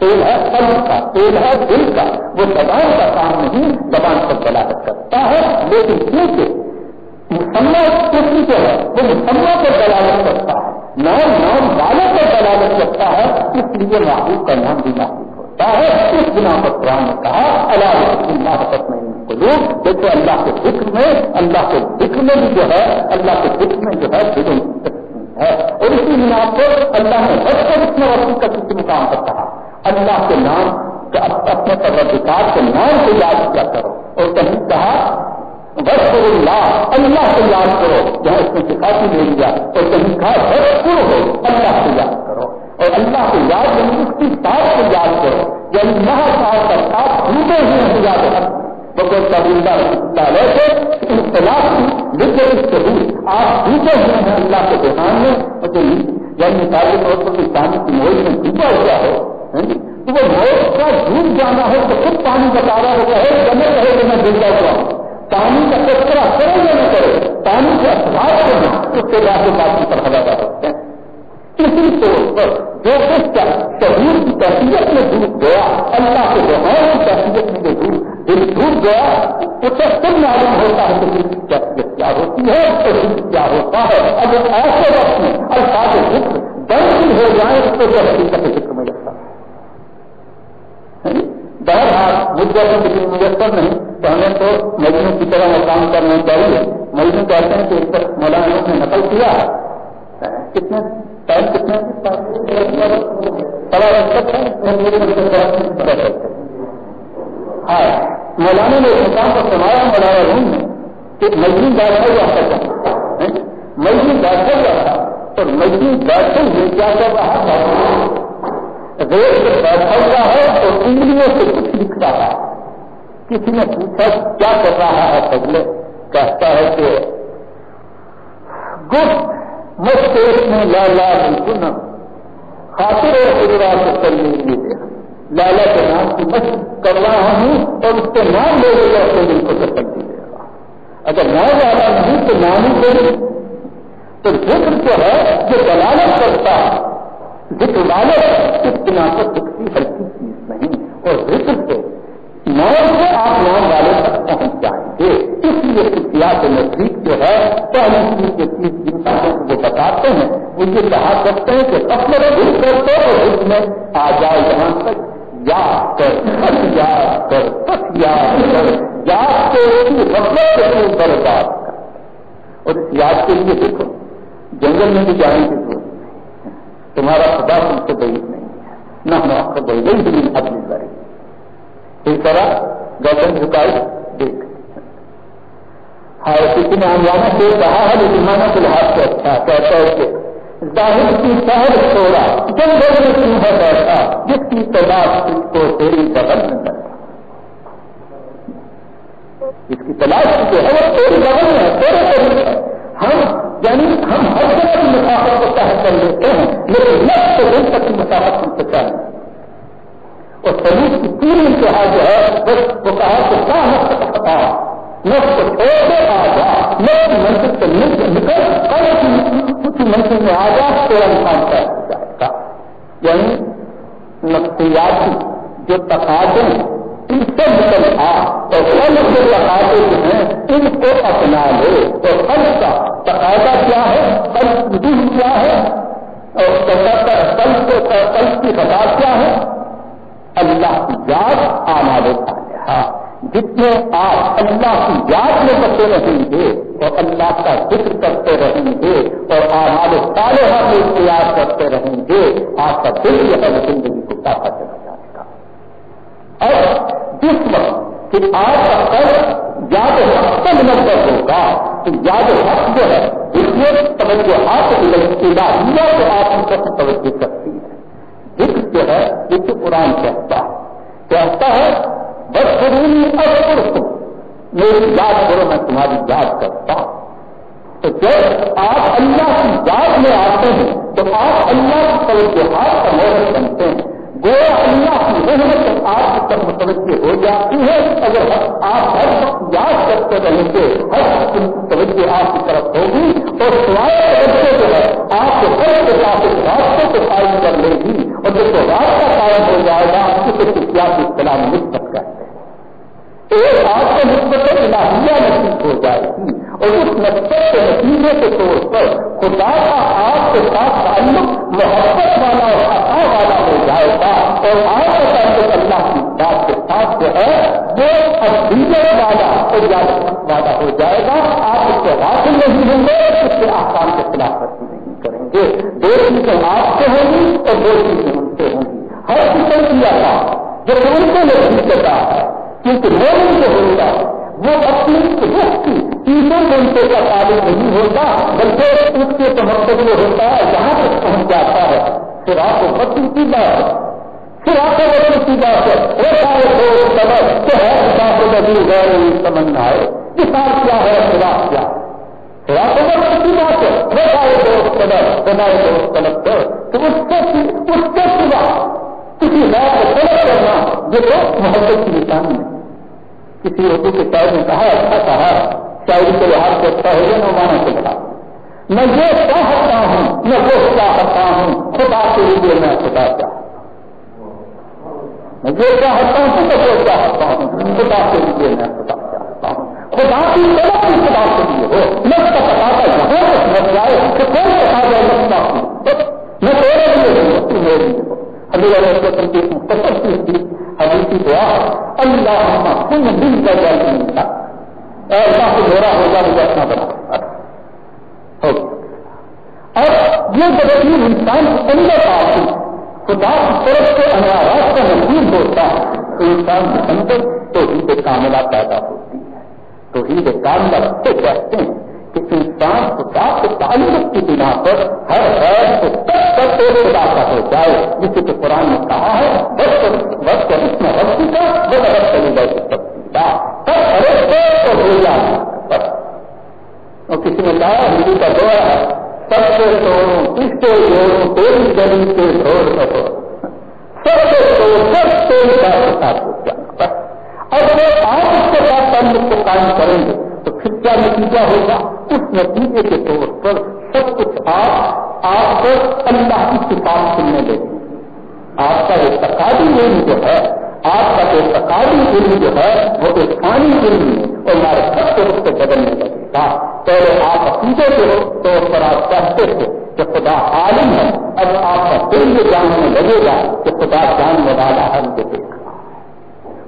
تیل ہے قلب کا، تیل ہے دل کا۔ وہ زبان کا کام نہیں، زبان پر دلاحت کرتا ہے۔ لیکن کیونکہ مسمہ کسی جو ہے، وہ مسمہ پر دلالت کرتا ہے۔ نام نام والوں پر دلالت کرتا ہے، اس لیے محبوب کا نام بھی محبوب ہے۔ اس بنا پر قرآن نے کہا اللہ کو لوگ دیکھو، اللہ کے ذکر میں، اللہ کے ذکر میں بھی جو ہے، اللہ کے ذکر میں جو ہے دل ہے۔ اور اسی بنا پر اللہ نے بس کر اس میں وقت کا کسی مقام پر کہا۔ اللہ کے نام اپنے پروتکار کے نام کو یاد کیا کرو۔ اور کہیں کہا بس اللہ اللہ کو یاد کرو، جہاں اس میں سکھاتی دے دیا۔ اور کہیں کہا بس ہو اللہ کو یاد کرو۔ اور اللہ کو یاد کریں اس کی بات کو یاد کرو یعنی مہا سال کا ساتھ ٹوٹے ہوئے ہیں یاد بغیر کبیلا تعالیٰ سے اختلاف کی لیکن اس سے بھی آپ ٹوٹے ہوئے ہیں اللہ کے دکان میں۔ یعنی مثال کے طور پر کوئی پانی کی موج میں ڈوبا ہوا ہو ہاں جی؟ تو وہ موج کا ڈوب جانا ہو تو خود پانی بتا رہا ہوگا ہے جمع رہے کہ میں ڈوبا ہوا ہوں پانی کا کچرا کرے یا نہ کرے پانی کے اخبار کرنا اس کے بعد بات پر ہوا جا سکتے ہیں اسی طور پر جو کچھ شہید کی تحقیق میں ڈوب گیا، اللہ کے بہار کی تحقیق میں جو ڈوب، دل ڈوب گیا اسے خود معلوم ہوتا ہے کہ دل کی تحقیق کیا ہوتی ہے؟ اور کیا ہوتا ہے؟ اگر ایسے وقت میں الفاظ ذکر درد ہو جائے تو وہ حقیقت ذکر میں لگتا ہے بہرحال مجھے کسی میسر نہیں، تو ہمیں تو مجموعے کی طرح کام کرنا چاہیے۔ مجموعے کہتے ہیں کہ اس پر مولانا نے نقل کیا۔ کتنے ٹائم کتنے ہاں مولانا نے مقام پر سنایا مولانا روم میں کہ مجھے بیٹھا ہوا تھا مجھے بیٹھا ہوا تھا اور مجھے بیٹھے ہوئے کیا کر رہا تھا ریت سے بیٹھا ہوا ہے اور انگلیوں سے کچھ لکھ رہا ہے کسی نے پوچھا کیا کر رہا ہے پگلے کہتا ہے کہ گفت مستیش میں لالا سن خاطر خدا سے کرنے کے لیے لالا کے نام کی مشق کر رہا ہوں اور اس کے نام لے لے گا تو دل کو سفر دے گا اگر نام والا نہیں تو نام ہی دے تو ذکر جو ہے جو دلالت کرتا ذکر والے اس بنا پر سکتی ہلکی چیز نہیں. اور ذکر سے نام سے آپ نام والے تک پہنچ جائیں گے. اس لیے احتیاط نزدیک جو ہے پہلی چیز کے چیز جن باتوں کو وہ بتاتے ہیں۔ وہ یہ کہا کرتے ہیں کہ اپنے دل کرتے اور اس میں آ جائے یہاں تک۔ یاد کر، سچ یاد کر، سچ یاد کر۔ یاد کے مطلب کے برباد اور اس یاد کے لیے دیکھو، جنگل میں بھی جانے کی ضرورت نہیں۔ تمہارا خدا تم سے بعید نہیں ہے۔ نہ ہم آپ کا بڑی زمین اپنی کریں اس طرح گردن جھکائی دیکھ۔ ہاں کسی نے ہنگامہ سے کہا ہے لیکن مانا کے لحاظ سے اچھا کہتا ہے کہ ظاہر کی شہر چھوڑا، جنگل میں کیوں ہے بیٹھا؟ جس کی تلاش اس کو تیری بغل میں بیٹھا جس کی تلاش جو ہے؟ وہ تیری بغل میں ہے، تیرے قریب ہے۔ ہم یعنی ہم ہر جگہ کی مسافت کو طے کر لیتے ہیں، لیکن نفس کو دن تک کی مسافت ہم سے چاہیے اور سلیب کی پوری انتہا جو ہے، وہ کہا کہ کیا نقص پتا آ جا۔ نقص منصب سے نکل کل کسی میں آ جا تو انسان ہو جائے گا۔ یعنی نقصیاتی جو تقاضے ان سے نکل آ۔ اور کل جو تقاضے جو ہیں، ان کو اپنا لے۔ تو کل کا تقاضا کیا ہے؟ کیا ہے؟ اور کو کی کیا ہے؟ اللہ کی یاد آماد صالحہ جتنے آپ اللہ کی یاد میں کرتے رہیں گے اور اللہ کا ذکر کرتے رہیں گے اور آماد صالحہ میں اختیار کرتے رہیں گے، آپ کا دل جو ہے زندگی کو طاقت چلا جائے گا۔ اور جس وقت کہ آپ کا قرض یاد حق کا منظر ہوگا، تو یاد حق جو ہے، اس میں توجہ ہاتھ الہیہ کو آپ کی طرف توجہ کرتی ہے۔ ذکر جو ہے، یہ تو قرآن کہتا ہے۔ کہتا ہے بس قرونی اور میری یاد کرو، میں تمہاری یاد کرتا ہوں۔ تو جب آپ اللہ کی یاد میں آتے ہیں، تو آپ اللہ کی توجہات کا محرم بنتے ہیں۔ گویا اللہ کی محنت آپ کی طرف متوجہ ہو جاتی ہے، اگر آپ ہر وقت یاد کرتے رہیں گے، ہر وقت توجہ آپ کی طرف ہوگی، تو سوائے توجہ جو ہے آپ کو ہر کے ساتھ راستوں کو قائم کر لے گی اور جب وہ راستہ قائم ہو جائے گا، اسے کیا کی اطلاع مثبت کرتے ہیں۔ ایک آپ کو مثبت الہیہ نصیب ہو جائے گی۔ اور اس نقصے کے نتیجے کے طور پر خدا کا آپ کے ساتھ تعلق محبت والا اور عطا والا ہو جائے گا اور آپ کا تعلق اللہ کی بات کے ساتھ جو ہے، وہ ابدیت والا اور جاگرت والا ہو جائے گا۔ آپ اس سے حاصل نہیں ہوں گے، اس کے آسان کے خلاف ورزی نہیں کریں گے۔ دو چیزیں آپ سے ہوں گی اور دو چیزیں ان سے ہوں گی۔ ہر قسم کی آتا جو ان کو نہیں دیتا ہے، کیونکہ مومن جو ہوتا ہے وہ اپنی رخ کی تیسرے گھنٹے کا تعلق نہیں ہوتا، بلکہ اس کے تمقب میں ہوتا ہے، جہاں تک پہنچ جاتا ہے۔ پھر آپ کو بچی کی بات ہے۔ پھر آپ کو بچی کی بات ہے۔ وہ سارے دوست سبر تو ہے، کتاب کو بدل گئے سمجھنا ہے کتاب کیا ہے؟ خلاف کیا۔ پھر آپ کو بچی کی بات ہے۔ وہ سارے دوست سبر ہمارے دوست طلب کر تو اس کے اس کے سوا کسی بات کو طلب کرنا، یہ تو محبت کی نشانی ہے۔ کسی اردو کے شاعر نے کہا اچھا کہا، شاعری کے لحاظ سے اچھا ہو گیا مانا کے بتا۔ میں یہ چاہتا ہوں، میں وہ چاہتا ہوں، خدا کے لیے میں خدا چاہتا میں یہ چاہتا ہوں میں وہ چاہتا ہوں، خدا کے لیے میں خدا چاہتا ہوں۔ خدا کی طرف خدا کے لیے ہو۔ میں اس کا پتا تھا یہاں لگ جائے کہ کون بتا جائے لگتا ہوں میں تیرے لیے ہوں میرے لیے ہو۔ ابھی اگر کی مختصر چیز تھی حدیثی دعا، اللہ کن دن کا جائے نہیں تھا ایسا کو میرا ہوگا مجھے اپنا بنا۔ اور یہ جب انسان کے اندر آتی خدا کی طرف سے انوارات کا نصیب ہوتا ہے، تو انسان کے اندر تو ہی کاملہ پیدا ہوتی ہے۔ تو ہی کاملہ سے کہتے ہیں۔ انسان خدا کے تعلق کی بنا پر ہر غیر کو تب تک تو خدا کا ہو جائے، جسے کہ قرآن نے کہا ہے، وقت وقت اس میں وقت کا وہ غلط چلی جائے سکتا کو بھول جانا بس اور کسی نے کہا ہندو کا دور ہے۔ سب سے توڑوں کس کے جوڑوں تیری گلی کے دور کا سب سے توڑ سب تیل کا ساتھ ہو جانا اور وہ آپ اس کے ساتھ تعلق کو قائم کریں گے۔ تو پھر کیا نتیجہ ہوگا؟ اس نتیجے کے طور پر سب کچھ آپ آپ کو اللہ کی کتاب سننے دیں آپ کا یہ تقاضی علم جو ہے، آپ کا جو تقاضی علم جو ہے، وہ ایک پانی علم ہے اور ہمارے سب کو اس کو بدلنے لگے گا پہلے آپ عقیدے کے طور پر آپ کہتے تھے کہ خدا عالم ہے۔ اب آپ کا دل یہ جاننے لگے گا کہ خدا جاننے والا ہے ان کو دیکھنا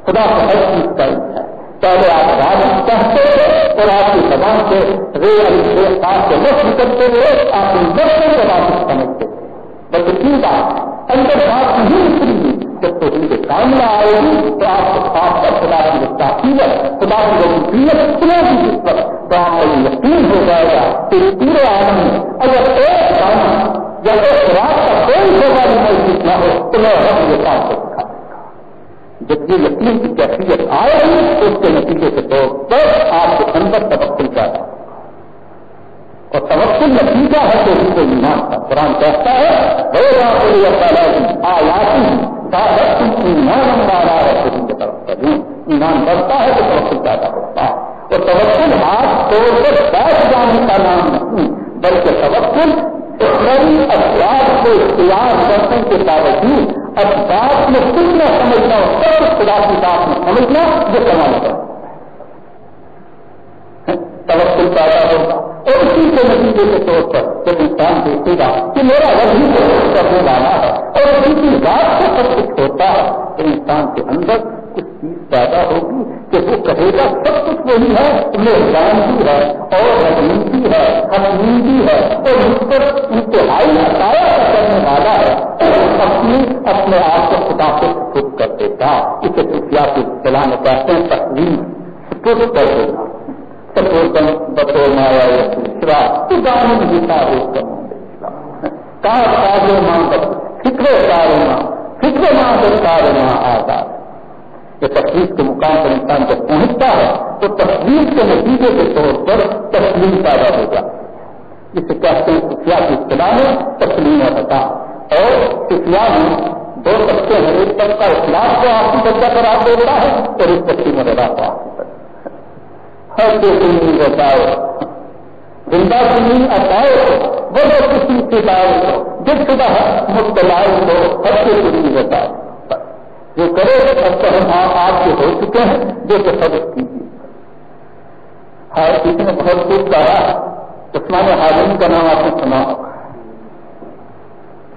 خدا کو ہر چیز کا ہے۔ پہلے آپ راجن کہتے تھے اور آپ کی زبان سے رے علی آپ کے لفظ نکلتے ہوئے آپ ان لفظوں کے بات سمجھتے تھے۔ بلکہ کی بات؟ اندر بات نہیں نکلی جب تو ان کے سامنے آئے گی تو آپ کو خاص کر خدا کی تاقیت خدا کی جو سنے گی جس پر تو آپ کو یقین ہو جائے گا کہ پورے آدمی اگر ایک دانا یا ایک رات کا کوئی ہوگا بھی موجود نہ ہو تو میں رب یہ کام کو دکھا جب یہ یقین کی کیفیت آئے گی تو اس کے نتیجے کے طور پر آپ کے اندر تبکل کا ہے۔ اور توقل نتیجہ ہے تو اس کو ایمان کا۔ قرآن کہتا ہے آیاتی ایمان مارا ہے خود کی طرف کروں ایمان بڑھتا ہے تو توقع پیدا ہوتا ہے۔ اور توقل ہاتھ توڑ کر بیٹھ جانے کا نام نہیں، بلکہ توقل نئی افراد کو اختیار کرنے کے باوجود افراد میں کچھ نہ سمجھنا ہو سب خدا کی بات میں سمجھنا جو کمانا پڑتا توقل پیدا ہوگا اور اسی کے نتیجے کے طور پر جب انسان دیکھے گا کہ میرا وزی کرنے والا ہے اور اسی کی بات سے سب کچھ ہوتا ہے تو انسان کے اندر کچھ چیز پیدا ہوگی۔ کہ وہ کہے گا، سب کچھ وہی ہے مہربان بھی ہے اور رحیم بھی ہے حمین بھی ہے، اور اس پر انتہائی عطایا کرنے والا ہے اپنی، اپنے آپ کو خدا سے خود کر دیتا، اسے خفیہ کی چلانے کہتے ہیں تقریم کر دینا سپورٹن بطور مایا یا دوسرا گانے میں جیتا ہے کہاں کارو ماں فکر کارو ماں، فکر ماں سے کارو ماں آزاد۔ یہ تصویر کے مقام پر انسان جب پہنچتا ہے، تو تصویر کے نتیجے کے طور پر تسلیم پیدا ہو جاتا جسے کہتے ہیں سفیا کی اطلاع میں تسلیم ہوتا اور سفیا میں دو طبقے ہیں، ایک طبقہ اخلاق کو آپ کی بچہ پر آپ دے رہا ہے، اور ایک بچی میں رہا کو آپ ہر زندگی بتاؤ زندہ زمین اٹھاؤ وہ کسی کتاب کو، جس خدا مبتلا کو ہر سے زندگی بتاؤ جو کرے اب تو ہم آپ کے ہو چکے ہیں، جو کہ سبق کیجیے۔ ہاں، ہر کسی نے بہت خوب کہا، عثمان حاضم کا نام آپ نے سنا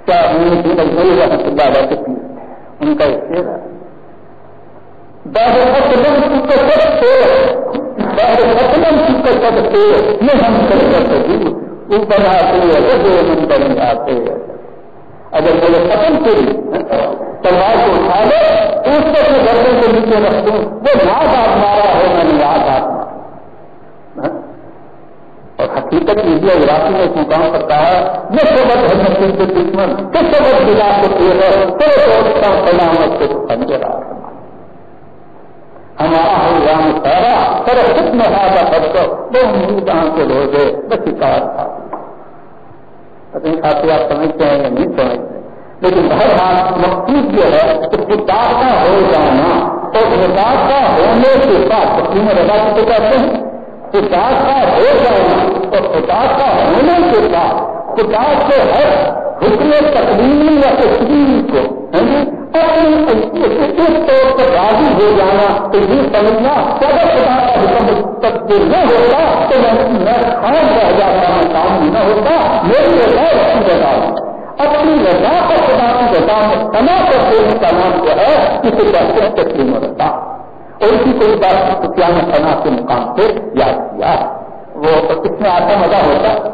کیا انہوں نے رحمت اللہ علیہ کے پیر ان کا سب مطلب کی سکتے یہ ہم کر اوپر آتے جو من آتے اگر بولے ختم کری تلوار کو اٹھا لے تو اس کو اپنے گردوں کے نیچے رکھ دوں۔ وہ لاکھ آپ مارا ہے، میں نے یاد آپ مارا اور حقیقت یہ عراقی نے اس مقام پر کہا یہ سبق ہے مسجد کے دشمن کس سبق بلا کو پیے ہے، تو سلامت کو سمجھ رہا ہے ہمارا رام سارا سر خود میں ہاتھا سب کو وہ کہاں سے لو گے بس شکار تھا۔ اپنے ساتھی، آپ سمجھتے ہیں یا نہیں سمجھتے لیکن ہر ہاتھ مقصود یہ ہے کہ پتا کا ہو جانا اور خدا کا ہونے کے بعد تقسیم رضا کو کہتے ہیں؟ پتا کا ہو جانا اور خدا کا ہونے کے بعد خدا سے ہر حکم تقریبی یا تقریب کو اس طور پر راضی ہو جانا تو یہ سمجھنا اگر خدا کا حکم تقدیر نہ ہوتا تو میں خام رہ جاتا میں کام نہ ہوتا میری رضا اپنی رضا اپنی رضا کو خدا کی رضا میں تنا کر دینے کا نام جو ہے اسے کہتے ہیں تسلیم رضا اور اسی کوئی بات کیا نے تنا کے مقام پہ یاد کیا۔ وہ کس میں آتا مزہ ہوتا۔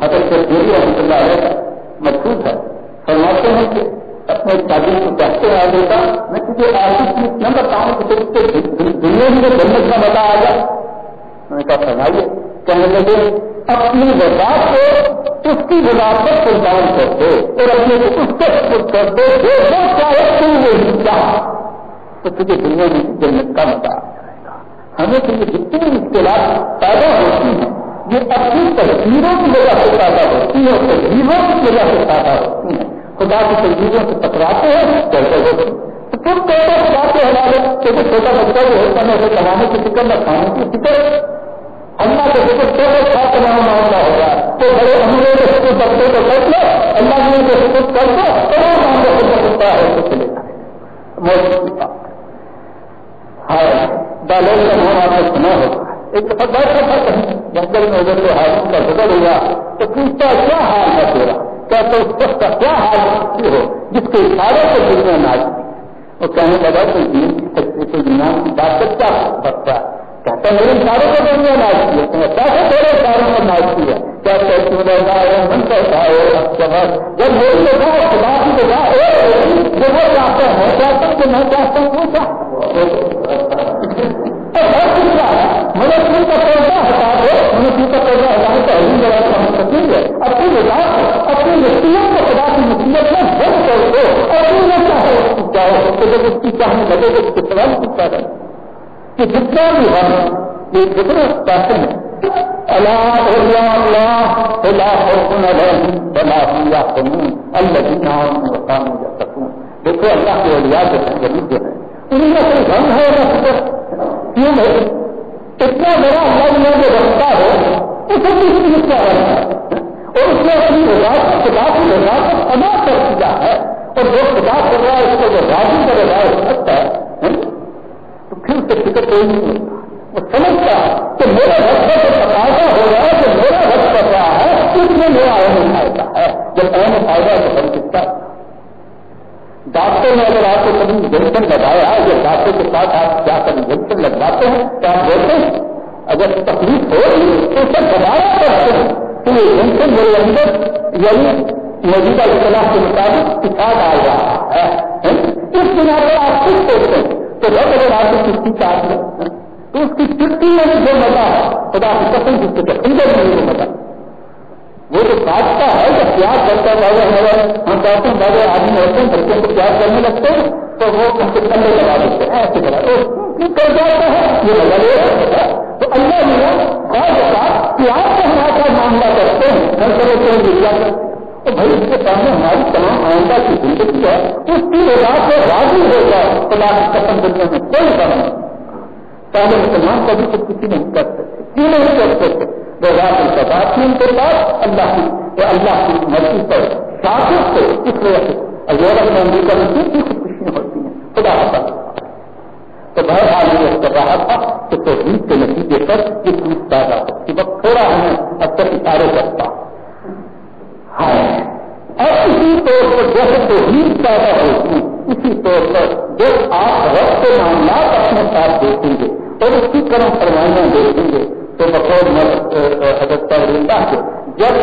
اگر سے دیوی رحمۃ اللہ علیہ محسوس ہے۔ فرماتے ہیں کہ اپنے تعلیم کو کہتے ہیں آگے میں تجھے آرٹسٹ میں نہ بتاؤں کہ دنیا میں جنت کا مزہ آ جائے۔ میں نے کہا، فرمائیے۔ کہنے لگے، اپنی وزاد کو اس کی وزاد پر قربان کر دو اور اپنے کو اس سے خود کر دو جو چاہے تم وہی چاہ تو تجھے دنیا میں جنت کا مزہ آ جائے گا۔ ہمیں تو یہ جتنی اختلاف پیدا ہوتی ہیں یہ اپنی تصویروں کی وجہ سے پیدا ہوتی ہے اور تصویروں کی وجہ سے پیدا ہوتی ہیں، خدا کی تصویروں سے ٹکراتے ہیں کیسے ہوتے تو تم کیسے خدا کے حوالے کیونکہ چھوٹا بچہ جو ہوتا ہے اسے کمانے کی فکر نہ کھانے کی فکر اللہ کے فکر تو کھا کمانا معاملہ ہوگا۔ تو بڑے امیر کے فکر بچے کو کر لو، اللہ نے جو فکر کر دو تو وہ معاملہ فکر ہوتا ہے اس سے موجود ہاں ڈالر کا نام آپ نے سنا ہوگا۔ ایک دفعہ بیٹھا تھا کہیں جنگل میں ادھر سے ہاتھ کا گزر ہوا تو پوچھتا، کیا حال ہے تیرا؟ کیا تو اس کا کیا حال ہو؟ جس کے اشارے کو دنیا ناچ وہ کہنے لگا کہ دین کی سچے کو کی بات سے کیا بچتا ہے کہتا میرے اشارے کو دنیا ناچ کیا۔ تمہیں کیسے تیرے اشاروں کو ناچ کیا۔ کیا کہتے ہیں من کہتا ہے جب میری لوگوں کو خدا کی جگہ جو وہ چاہتے ہیں چاہتے ہیں کہ میں چاہتا ہوں وہ چاہتا مگر تم کا پودا ہٹا دو۔ ہمیں تم کا پودا ہٹانے کا اہم جگہ کو ہم سکیں گے اپنی نظام مصیبت کو خدا کی مصیبت میں بند کر دو اور تم نہ چاہو چاہو، تو جب اس کی چاہنے لگے تو اس کے سوال پوچھتا ہے کہ جتنا بھی ہم یہ جتنے چاہتے ہیں اللہ اللہ اللہ اللہ حسن علیہ بلا یا قانون اللہ کی نام مقام جا سکوں دیکھو اللہ کے اولیاء جو ہیں غریب جو ہیں انہیں نہ کوئی غم ہے نہ فکر کیوں نہیں؟ اتنا بڑا اللہ نے جو رکھتا ہے، اسے بھی اس کی حصہ ہے؟ اور اس نے اپنی وزارت خدا کی وزارت ادا کر دیا ہے۔ اور جو خدا کر رہا ہے، اس کو جو راضی کا رہا ہو سکتا ہے تو پھر اسے فکر کوئی نہیں ہوتا۔ وہ سمجھتا ہے کہ میرا بچہ جو تقاضا ہو رہا ہے، جو میرا بچ کر رہا ہے، اس میں میرا اہم فائدہ ہے۔ جب اہم فائدہ تو بن سکتا ہے۔ ڈاکٹر نے اگر آپ کو کبھی انجیکشن لگایا یا ڈاکٹر کے ساتھ آپ جا کر انجیکشن لگواتے ہیں تو آپ بولتے ہیں؟ اگر تکلیف ہو رہی ہے تو اسے دوبارہ کرتے ہیں تو یہ انجیکشن میرے اندر یعنی موجودہ اطلاع کے مطابق سکھا ڈال رہا ہے اس بنا پر آپ کچھ سوچتے ہیں، تو بہت اگر آپ کو کسی چاہتے ہیں تو اس کی چھٹی میں جو مزہ ہے، خدا کی قسم جس کے اندر نہیں مزہ وہ تو کاٹتا ہے جب پیار کرتا ہے، ہمارے ہم کہتے ہیں بڑے آدمی ہوتے ہیں، بچوں کو پیار کرنے لگتے ہیں، تو وہ ان کے کندھے لگا دیتے ہیں، ایسے کرا کر جاتا ہے یہ لگا لے رہا تو اللہ نے بعض اوقات پیار کا ہمارا معاملہ کرتے ہیں، ہر طرح سے ملیا تو بھائی، اس کے سامنے ہماری تمام آئندہ کی زندگی ہے، اس کی وجہ سے راضی ہو جائے، خدا کی قسم کرنے میں کوئی کام نہیں پہلے مسلمان کبھی تو کسی نہیں کر سکتے، کیوں نہیں کر سکتے؟ بات میں ان کے پاس اللہ کی اللہ کی مرضی پر شاخت سے اس وجہ سے۔ اور یورپ میں امریکہ میں کتنی خوشیاں ہوتی ہیں، خدا حافظ تو بہت آدمی یہ کر رہا تھا کہ توحید کے نتیجے پر یہ چیز پیدا ہوتی وقت تھوڑا ہمیں اب تک اشارے کرتا ہے اور اسی طور پر جیسے توحید پیدا ہوتی، اسی طور پر جو آپ رب کے معاملات اپنے ساتھ دیکھیں گے اور اس کی کرم فرمائیاں دیکھیں گے، تو بطور حضرت اللہ کو جب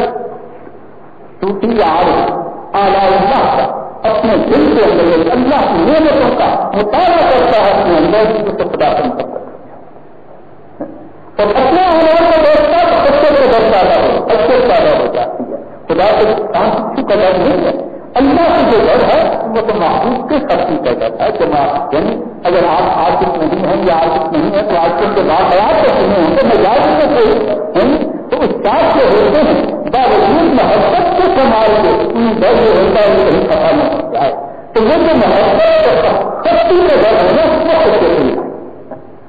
ٹوٹی آڑ آلہ اللہ کا اپنے دل کے اندر اللہ کی نعمتوں کا مطالعہ کرتا ہے، اپنے اندر اسے خدا کم کر سکتا تو اپنے آنے کو دیکھتا تو بچے کو ڈر پیدا ہو بچے پیدا ہو جاتی ہے۔ خدا کے کام کی قدر نہیں ہے۔ اللہ کی جو ڈر ہے، وہ تو محبوب کے خرچی کا ڈر ہے۔ کہ یعنی اگر آپ عاشق نہیں ہیں یا عاشق نہیں ہے تو آج کل کے بعد آپ کو سنے ہوں تو مزاج میں کوئی یعنی تو اس بات سے ہوتے ہیں۔ باوجود محبت کے سماج کے ان ڈر جو ہوتا ہے وہ کہیں پتا نہیں ہوتا ہے۔ تو وہ جو محبت سختی کا ڈر ہے نا وہ سچے نہیں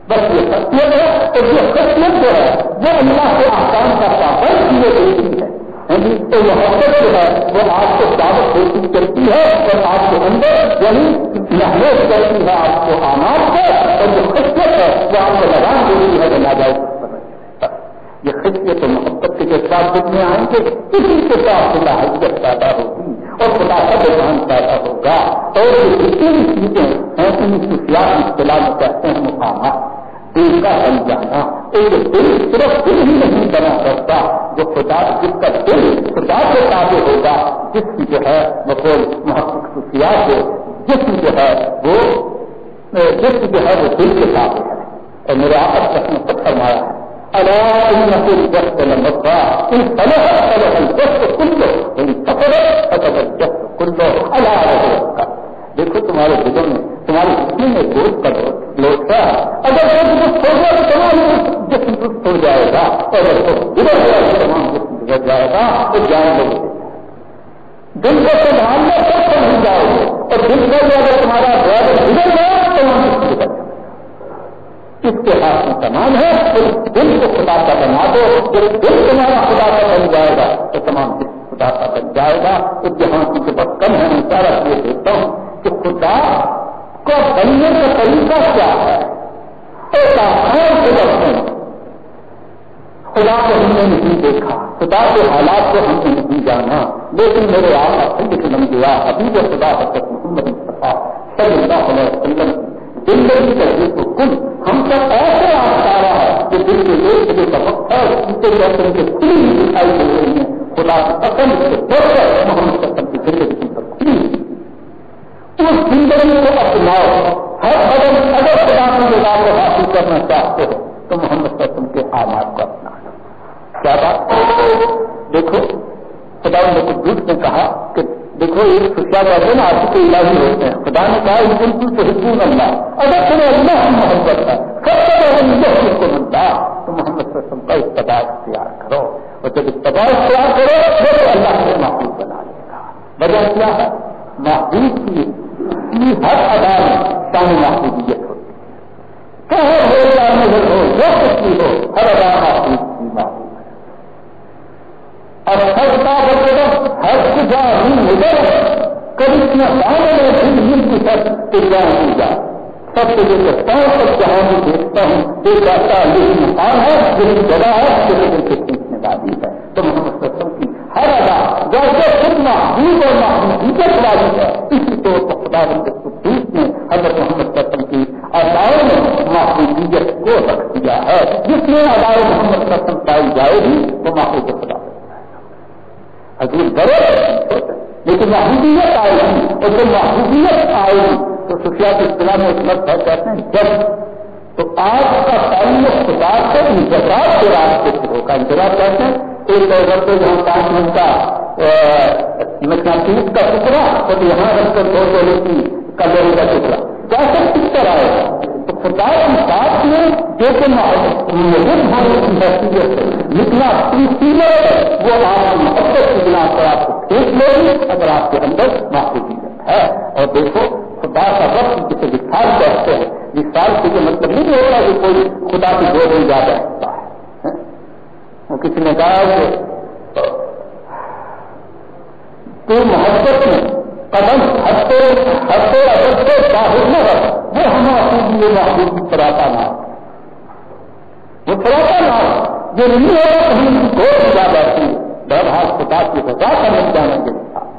بس یہ سچیت ہے، اور یہ سچیت جو ہے، وہ اللہ کے آسان کا پابند کیے گئی ہے۔ یعنی تو محبت جو ہے، وہ آپ کو دعوت کوشش کرتی ہے، اور آپ کے اندر یعنی محنت کرتی ہے آپ کو آماد ہے، اور جو خصیت ہے، وہ آپ کو لگان دیتی ہے، وہ ناجائز یہ خصیت و محبت کے ساتھ میں آئیں گے، اسی کے ساتھ خدا حجت پیدا ہوگی اور خدا کا دکان پیدا ہوگا۔ اور یہ جتنی چیزیں ہیں، ان کی سیاح اختلاف کہتے ہیں مقامات۔ دل کا بن جانا ایک دل صرف دل ہی نہیں بنا کرتا جو خدا، جس کا دل خدا سے تابع ہوگا۔ جس کی جو ہے بقول محقق خصوصیات ہو جسم جو ہے، وہ جسم جو ہے، وہ دل کے ساتھ ہے۔ اور میرے آپس رکھنے سب فرمایا ہے۔ دیکھو تمہارے دلوں میں تمہاری جسم میں گود کا لوٹتا ہے اگر وہ جسم چھوڑ گیا تو تمام جسم جائے گا اگر وہ گزر گیا تو تمام جسم گزر جائے گا تو جان لوگ دل کو سنبھالنا سب سمجھ جائے گا اور دل کو اگر تمہارا ڈرائیور گزر گیا تو تمام جسم گزر جائے اس کے ہاتھ میں تمام ہے اس دل کو خدا کا بنا دو، جب دل تمہارا خدا کا بن جائے گا، تو تمام دل خدا کا بن جائے گا۔ تو جہاں کی جو بہت کم ہے، میں سارا یہ دیکھتا ہوں کہ خدا کو بننے کا طریقہ کیا ہے۔ ایک آسان سے بچوں خدا کو ہم نے نہیں دیکھا، خدا کے حالات کو ہم نے نہیں جانا۔ لیکن میرے آپ خود بن گیا ابھی جو خدا حضرت محمد مصطفیٰ صلی اللہ علیہ وسلم دل زندگی کا جس کو کل ہم سب ایسے آسارا ہے کہ دل کے ایک کے سبق ہے ان کے جیسے کے کھلی بھی دکھائی دے رہی ہیں۔ خدا کی پسند سے بڑھ کر محمد قسم کی زندگی کی سب کھلی اس زندگی کو اپناؤ۔ ہر قدم اگر خدا کی جگہ کو حاصل کرنا چاہتے ہو، تو محمد قسم کے آماد کو اپنا۔ کیا بات؟ دیکھو، خدا نے کچھ جھوٹ نے کہا کہ دیکھو، یہ سچا کہتے ہیں نا، آپ کو الہی ہوتے ہیں۔ خدا نے کہا ان بالکل تو حکوم اللہ۔ اگر تمہیں اللہ ہم محبت ہے سب سے پہلے مجھے کو ملتا تو محمد صلی اللہ علیہ وسلم کا اتباع اختیار کرو۔ اور جب اتباع اختیار کرو تو اللہ سے محبوب بنا لے گا۔ وجہ کیا ہے؟ محبوب کی ہر ادا میں شان محبوبیت ہوتی ہے۔ کہو، ہو یا نہیں ہو، جو کچھ بھی ہو، ہر ادا محبوب اور ہر کا ہر جا مدر کبھی اتنا سامنے پھر مل کی سب تیار ہو جائے سب سے جو سکتا ہوں سب جہاں میں دیکھتا ہوں۔ ایک ایسا یہ مقام ہے، جو جگہ ہے، جو دل سے کھینچنے والی ہے۔ تو محمد سسم کی ہر ادا جیسے خود محبوب اور محبوبیت والی ہے، اسی طور پر خدا بند قدوس نے حضرت محمد سسم کی اداؤں میں محبوبیت کو رکھ دیا ہے۔ جس میں ادائے محمد سسم پائی جائے گی، وہ محبوب خدا حضور کرو لیکن محبوبیت آئے گی۔ اور جب محبوبیت آئے گی۔ تو سفیا کے اطلاع میں ایک مرد ہے کہتے ہیں جب تو آج کا تعلق خدا سے یعنی انتظار کے راستے سے ہوگا۔ انتظار کہتے ہیں، ایک جگہ پہ جہاں پانچ منٹ کا مقناطیس یعنی کا ٹکڑا، تو یہاں رکھ کر دو جگہ کی کلوری کا ٹکڑا۔ کیسے کس طرح آئے گا تو خدا کی بات میں جو کہ جتنا سیلر وہ آپ کی محبت کی بنا پر آپ کو کھینچ لے گی اگر آپ کے اندر معافی ہے۔ اور دیکھو، خدا کا وقت جسے وشال کہتے ہیں وشال سے جو مطلب نہیں ہوتا کہ کوئی خدا کی گود میں زیادہ ہوتا ہے۔ کسی نے کہا کہ تو محبت میں قدم ہٹتے ہٹتے اٹھتے باہر نہ رکھ وہ ہم اپنے لیے محبوب فراتا نہ وہ فراتا نہ جو نہیں ہوگا تو ہم کو جا جاتی ہے بہرحال خدا کی وجہ کا مل جانے کے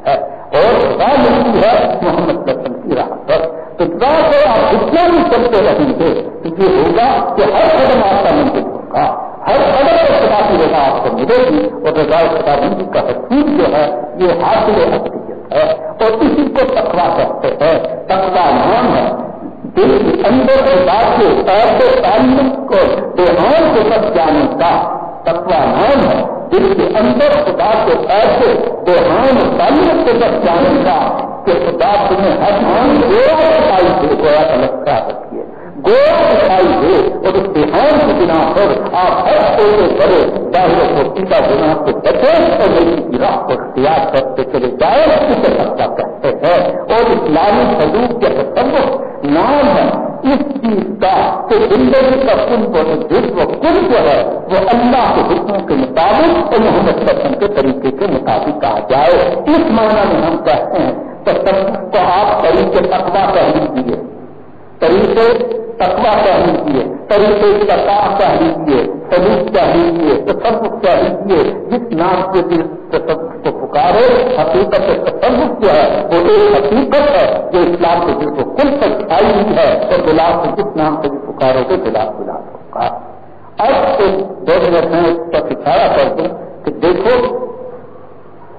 ہے۔ اور خدا ملتی ہے، محمد قسم کی راہ پر تو سے آپ جتنا بھی چلتے رہیں گے، تو یہ ہوگا کہ ہر قدم آپ کا منزل ہوگا ہر قدم پر خدا کی وجہ آپ کو ملے گی اور رضا خدا کا حقیق جو ہے، یہ حاصل حقیقت ہے اور اسی کو تقوا کہتے ہیں۔ تقوا نام ہے؟ دل کے اندر خدا کے ایسے تعلق کو دیہان کو سب جانے کا۔ تقوا نام ہے؟ دل کے اندر خدا کے ایسے دیہان تعلق کو سب جانے کا کہ خدا تمہیں ہر مان گویا دکھائی دے ہے الگ کر رکھیے دکھائی دے اور اس دیہان کی بنا پر آپ ہر چھوٹے بڑے ظاہر کو کا گنا کو بچے اور کی راہ کو اختیار کرتے چلے جائے، اسے سب کہتے ہیں۔ اور اسلامی سلوک کے تصور نام ہے۔ اس چیز کا کہ زندگی کا کل کو جسم کل جو ہے، وہ اللہ کے حکموں کے مطابق اور محمد وسلم کے طریقے کے مطابق آ جائے۔ اس معنی میں ہم کہتے ہیں تو کو آپ طریقے تقوا پہلے دیے طریقے تقوا پہلے دیے طریقے تقا پہلے دیے سلوک چاہیے دیے تصوف چاہیے دیے جس نام کے دل تصوف کو پکارے، حقیقت تصوف جو ہے، وہ ایک حقیقت ہے جو اسلام کے دل کو کل تک آئی ہوئی ہے اور گلاب کو جس نام سے بھی پکارو گے گلاب گلاب ہوگا اب ایک دو منٹ میں اس پر اشارہ کر دوں کہ دیکھو،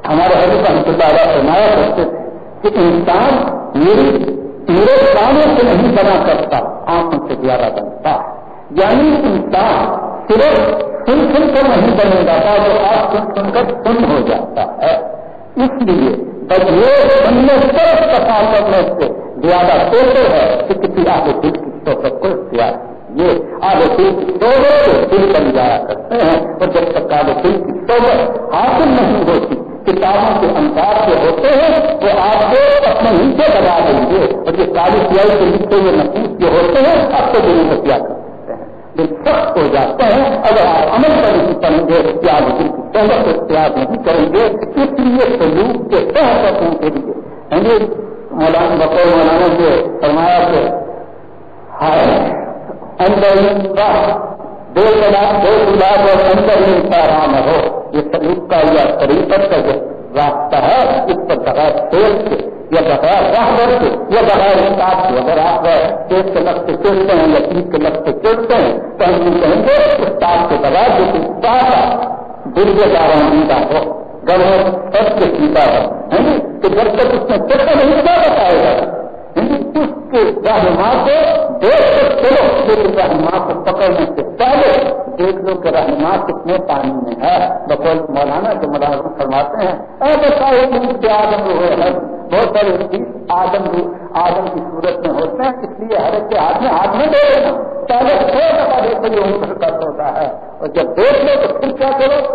ہمارے حضرت رحمۃ اللہ علیہ فرمایا کرتے تھے کہ انسان میری میرے کاموں سے نہیں بنا کرتا آنکھوں سے زیادہ بنتا۔ یعنی انسان صرف سن سن کر نہیں بنے گا جو آپ سن سن کر سن ہو جاتا ہے۔ اس لیے بس یہ صرف کسا کرنے سے زیادہ سوچے ہے کہ کسی آگے دل کی سوچ کو اختیار چاہیے آگے دل کی صحبت سے دل بن جایا کرتے ہیں اور جب تک آگے دل کی صحبت حاصل نہیں ہوتی کتابوں کے انسار سے ہوتے ہیں تو آپ کو اپنے نیچے لگا دیں گے۔ اور یہ کالی سیائی کے نیچے ہوئے نفیس جو ہوتے ہیں اب تو دل کو کیا کرتے دل سخت ہو جاتے ہیں۔ اگر آپ عمل کر نہیں کریں گے یا آپ دل کی صحبت اختیار نہیں کریں گے، اس لیے سلوک کے تحت کے لیے ہاں جی، مولانا بقور مولانا کے فرمایا کہ اندر دو لاکھ دو لاکھ اور اندر ہی آرام ہو۔ یہ سلوک کا یا طریقت کا جو راستہ ہے، اس پر بغیر تیل سے یا بغیر راہ کے یا بغیر استاد کے اگر آپ تیز کے لفظ سے چڑھتے ہیں یا چیز کے لفظ سے چڑھتے ہیں، تو ہم یہ کہیں گے استاد کے بغیر جو استاد دل کے داروں ہو۔ گڑھ سب کے سیتا ہے۔ کہ جب تک اس میں چڑھ نہیں کیا بتائے گا؟ اس کے رہنما کو دیکھ کر چلو لیکن رہنما کو پکڑنے سے پہلے دیکھ لو کہ رہنما کتنے پانی میں ہے بقول مولانا جو ملازم فرماتے ہیں ایسے سارے آدم ہوئے ہیں بہت سارے چیز آدم آدم کی صورت میں ہوتے ہیں اس لیے ہر ایک کے ہاتھ میں ہاتھ میں دے دینا پہلے سو دفعہ دیکھو یہ ان پر ہوتا ہے۔ اور جب دیکھ لو تو پھر کیا کرو؟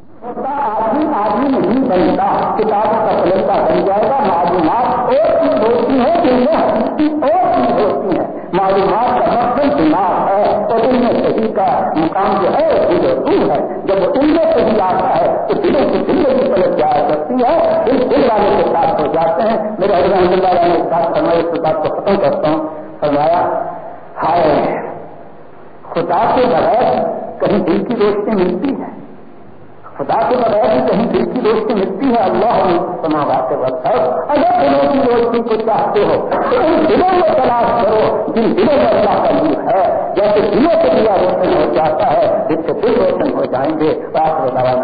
آدمی آدمی نہیں بنتا، کتابوں کا پلنگا بن جائے گا، معلومات اور چیز ہوتی ہے جن میں حقیقی اور چیز ہوتی ہے معلومات کا مقصد دماغ ہے اور ان میں صحیح کا مقام جو ہے دل و روح ہے۔ جب ان میں صحیح آتا ہے، تو دلوں کی زندگی پلٹ جایا کرتی ہے۔ دل دل والے کے ساتھ ہو جاتے ہیں۔ میرے حضرت اللہ نے ساتھ فرمایا اس بات کو ختم کرتا ہوں۔ فرمایا، ہائے، خدا کے بغیر کہیں دل کی روشنی ملتی ہے۔ خدا کے بغیر بھی کہیں دل کی روشنی ملتی ہے، اللہ سماوات وقت ہے۔ اگر دلوں کی روشنی کو چاہتے ہو، تو ان دلوں میں تلاش کرو، جن دلوں میں اللہ کا نور ہے۔ جیسے دلوں سے دیا روشن ہو جاتا ہے، جس سے دل روشن ہو جائیں گے، تو آپ کو ہے